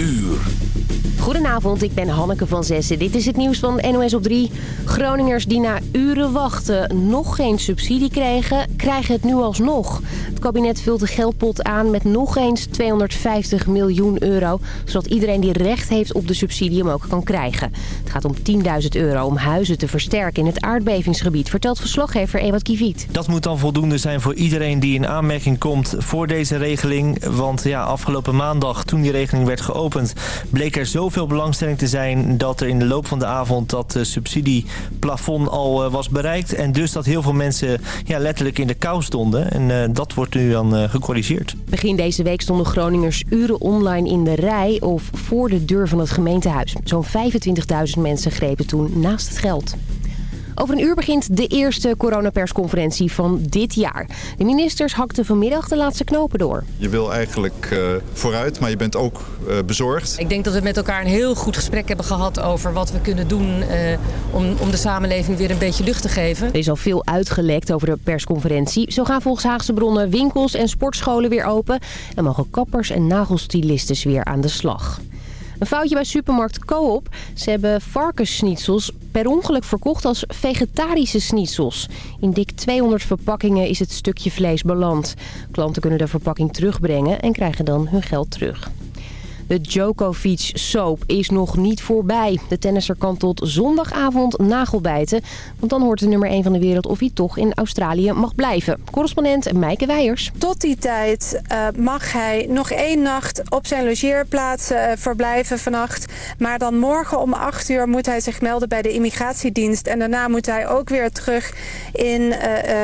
uur. Goedenavond, ik ben Hanneke van Zessen. Dit is het nieuws van NOS op 3. Groningers die na uren wachten nog geen subsidie kregen, krijgen het nu alsnog. Het kabinet vult de geldpot aan met nog eens 250 miljoen euro... zodat iedereen die recht heeft op de subsidie hem ook kan krijgen. Het gaat om 10.000 euro om huizen te versterken in het aardbevingsgebied... vertelt verslaggever Ewart Kiviet. Dat moet dan voldoende zijn voor iedereen die in aanmerking komt voor deze regeling. Want ja, afgelopen maandag, toen die regeling werd geopend... bleek er zoveel belangstelling te zijn dat er in de loop van de avond dat subsidieplafond al uh, was bereikt. En dus dat heel veel mensen ja, letterlijk in de kou stonden. En uh, dat wordt nu dan gecorrigeerd. Begin deze week stonden Groningers uren online in de rij of voor de deur van het gemeentehuis. Zo'n 25.000 mensen grepen toen naast het geld. Over een uur begint de eerste coronapersconferentie van dit jaar. De ministers hakten vanmiddag de laatste knopen door. Je wil eigenlijk uh, vooruit, maar je bent ook uh, bezorgd. Ik denk dat we met elkaar een heel goed gesprek hebben gehad over wat we kunnen doen uh, om, om de samenleving weer een beetje lucht te geven. Er is al veel uitgelekt over de persconferentie. Zo gaan volgens Haagse bronnen winkels en sportscholen weer open en mogen kappers en nagelstylistes weer aan de slag. Een foutje bij supermarkt Coop. Ze hebben varkensschnitzels per ongeluk verkocht als vegetarische schnitzels. In dik 200 verpakkingen is het stukje vlees beland. Klanten kunnen de verpakking terugbrengen en krijgen dan hun geld terug. De Djokovic soap is nog niet voorbij. De tennisser kan tot zondagavond nagelbijten. Want dan hoort de nummer 1 van de wereld of hij toch in Australië mag blijven. Correspondent Meike Weijers. Tot die tijd uh, mag hij nog één nacht op zijn logeerplaats uh, verblijven vannacht. Maar dan morgen om 8 uur moet hij zich melden bij de immigratiedienst. En daarna moet hij ook weer terug in uh,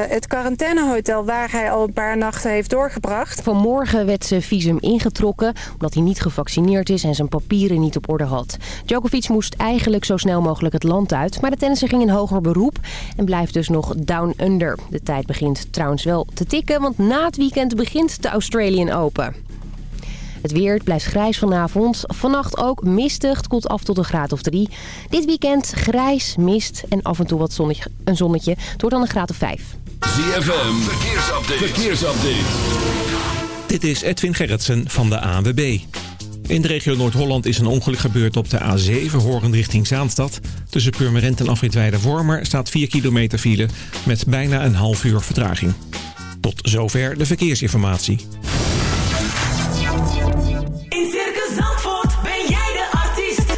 het quarantainehotel waar hij al een paar nachten heeft doorgebracht. Vanmorgen werd zijn visum ingetrokken omdat hij niet gevaccineerd is en zijn papieren niet op orde had. Djokovic moest eigenlijk zo snel mogelijk het land uit, maar de tennisser ging in hoger beroep en blijft dus nog down under. De tijd begint trouwens wel te tikken, want na het weekend begint de Australian Open. Het weer blijft grijs vanavond. Vannacht ook mistig. Het koelt af tot een graad of drie. Dit weekend grijs, mist en af en toe wat zonnetje, een zonnetje. Het wordt dan een graad of vijf. ZFM, verkeersupdate. verkeersupdate. Dit is Edwin Gerritsen van de ANWB. In de regio Noord-Holland is een ongeluk gebeurd op de A7 horend richting Zaanstad. Tussen Purmerend en Afritweide Wormer staat 4 kilometer file met bijna een half uur vertraging. Tot zover de verkeersinformatie. In Circus Zandvoort ben jij de artiest.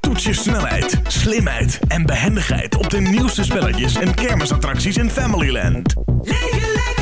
Toets je snelheid, slimheid en behendigheid op de nieuwste spelletjes en kermisattracties in Familyland. Leef lekker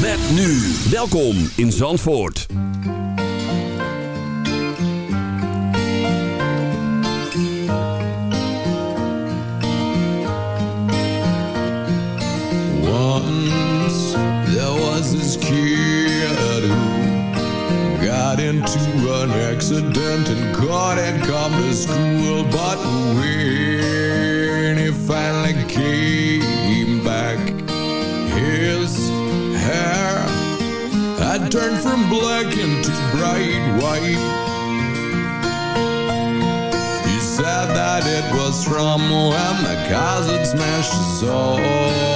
Met nu. Welkom in Zandvoort. Once there was this kid who got into an accident and couldn't come to school. But when he finally came turned from black into bright white. He said that it was from when the cars smashed his soul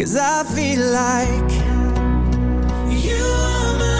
Cause I feel like You are my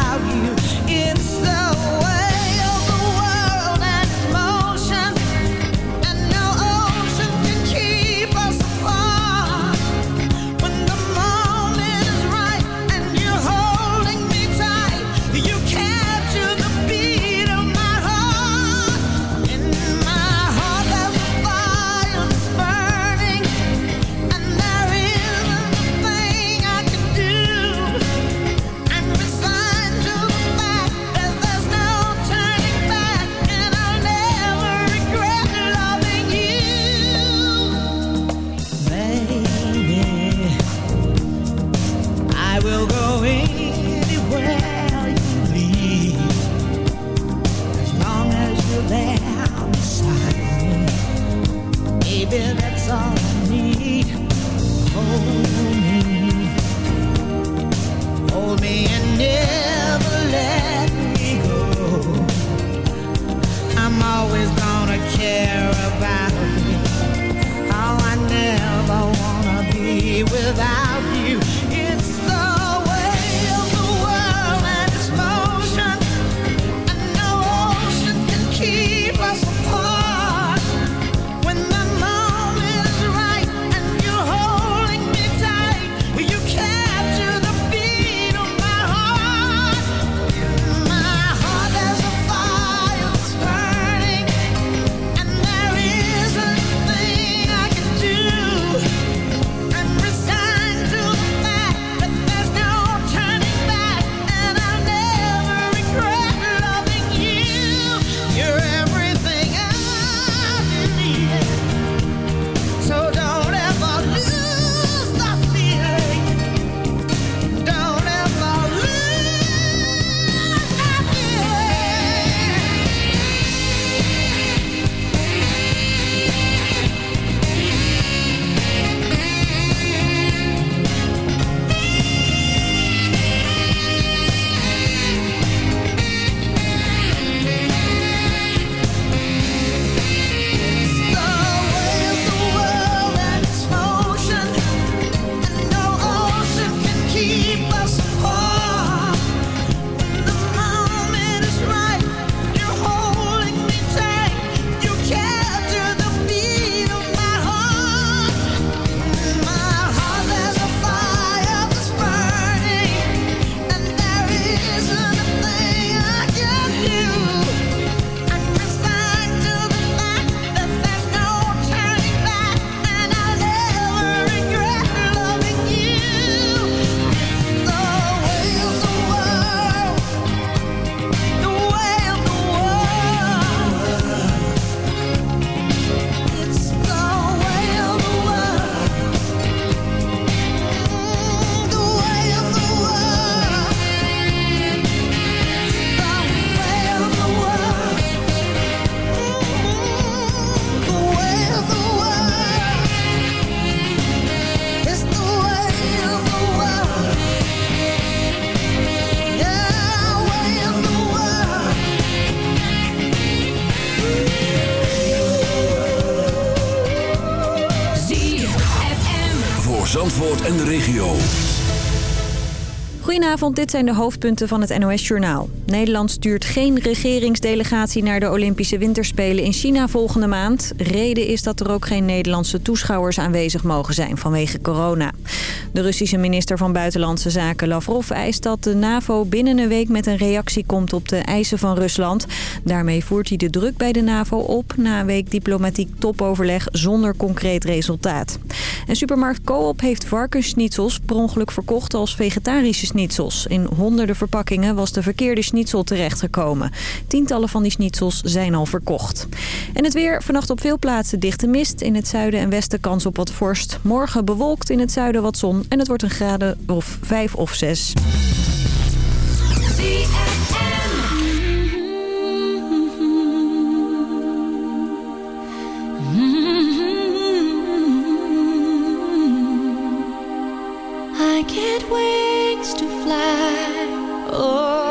Goedenavond, dit zijn de hoofdpunten van het NOS-journaal. Nederland stuurt geen regeringsdelegatie naar de Olympische Winterspelen in China volgende maand. Reden is dat er ook geen Nederlandse toeschouwers aanwezig mogen zijn vanwege corona. De Russische minister van Buitenlandse Zaken Lavrov eist dat de NAVO binnen een week met een reactie komt op de eisen van Rusland. Daarmee voert hij de druk bij de NAVO op na een week diplomatiek topoverleg zonder concreet resultaat. En supermarkt Coop heeft varkensschnitzels per ongeluk verkocht als vegetarische schnitzels. In honderden verpakkingen was de verkeerde schnitzel terechtgekomen. Tientallen van die schnitzels zijn al verkocht. En het weer, vannacht op veel plaatsen dichte mist. In het zuiden en westen kans op wat vorst. Morgen bewolkt in het zuiden wat zon en het wordt een graden of 5 of 6. I get wings to fly. Oh.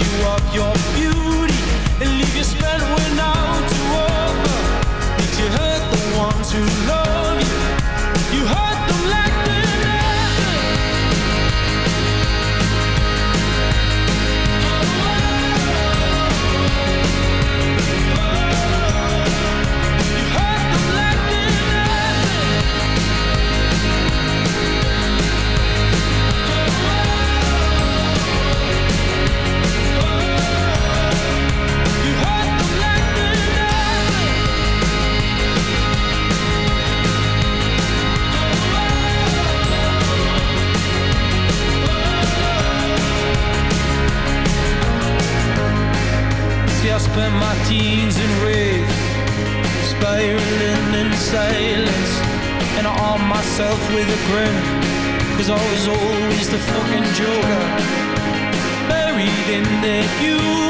you of your the fucking Joker. Buried in the youth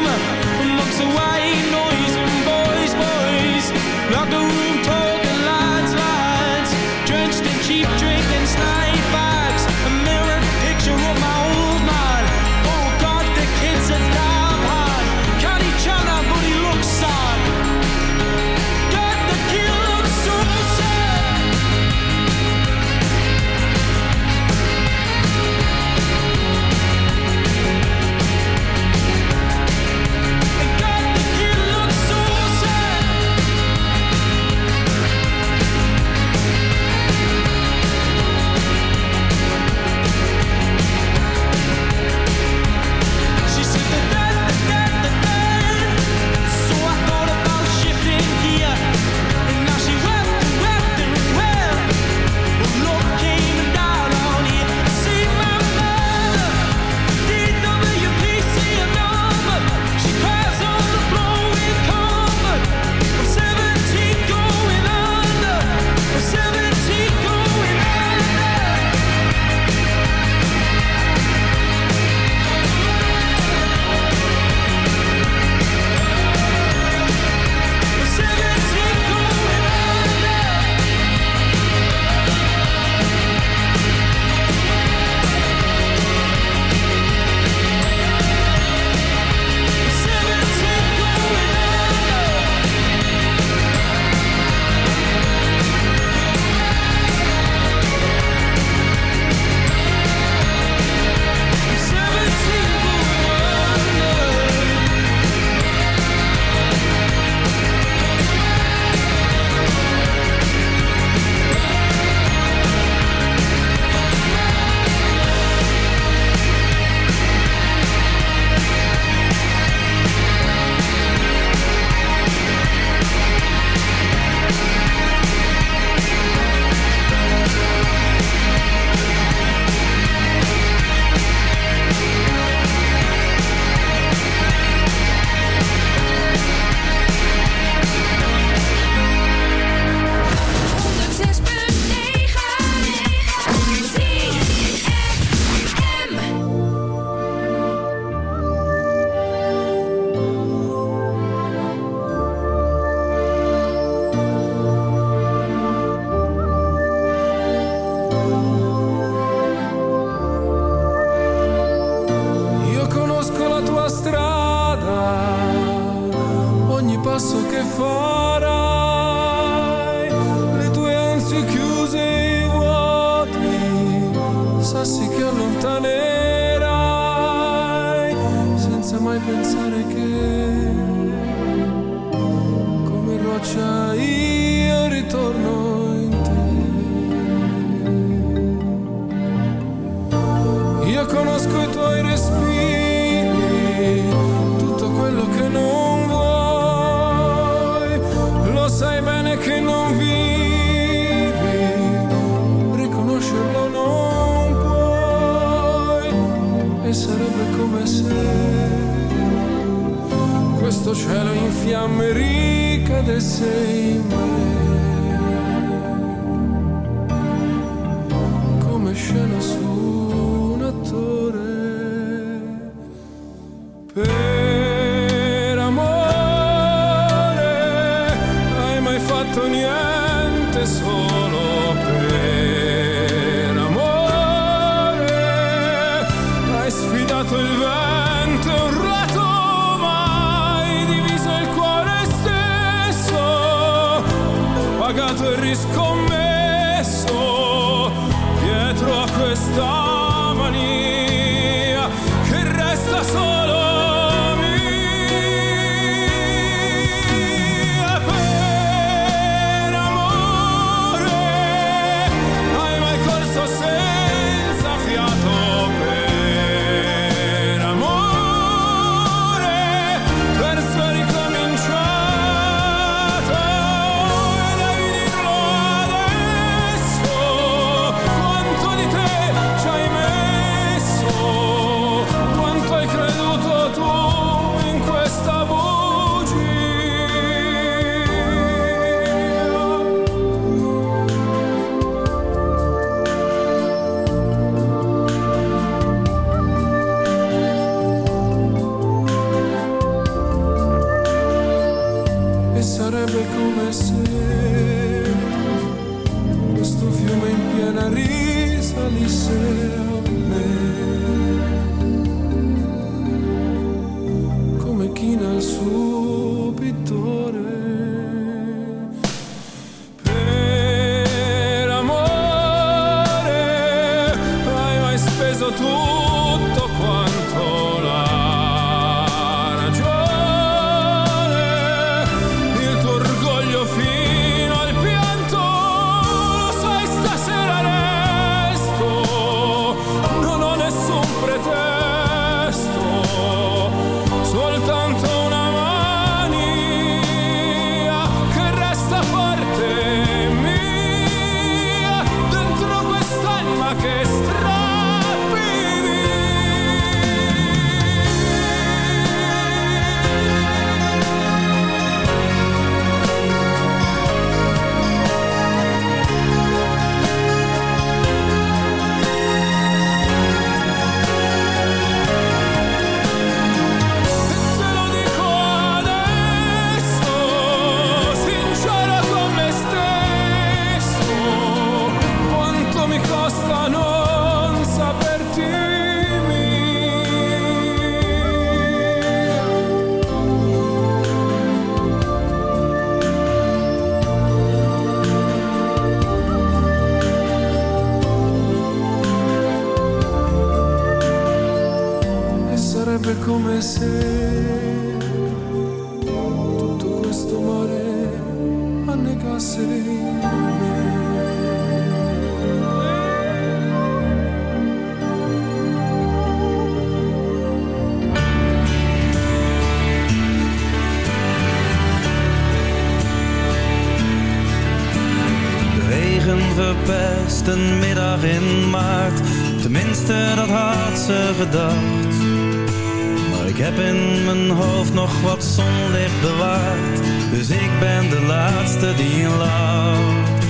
nog wat zonlicht bewaard. Dus ik ben de laatste die lacht.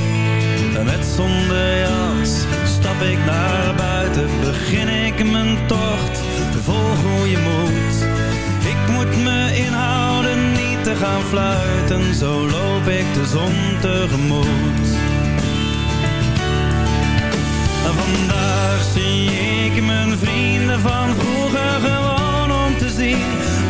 En met zonder jas stap ik naar buiten. Begin ik mijn tocht vol goede moed. Ik moet me inhouden niet te gaan fluiten. Zo loop ik de zon tegemoet. Vandaag zie ik mijn vrienden van vroeger gewoon om te zien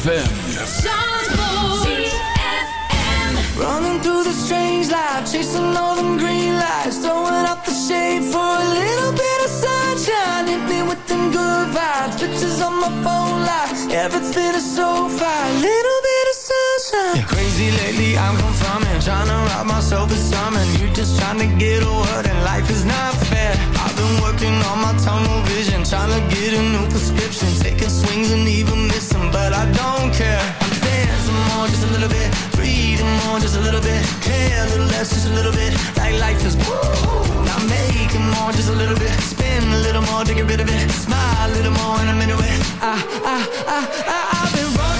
ZFM. Running through the strange life, chasing all them green lights, throwing up the shade for a little bit of sunshine. Hit me with them good vibes, pictures on my phone like everything is so fine. Little bit of sunshine. Yeah, crazy lately, I'm confirming, trying to rob myself of something. You're just trying to get a word, and life is not fair. I've been working on my tunnel vision, trying to get a new prescription, taking swings and even missing, but I don't care. I'm dancing more, just a little bit, breathing more, just a little bit, care a little less, just a little bit, like life is woo. Not making more, just a little bit, spin a little more to get rid of it, smile a little more, and I'm into it. I, I, I, I, I've been running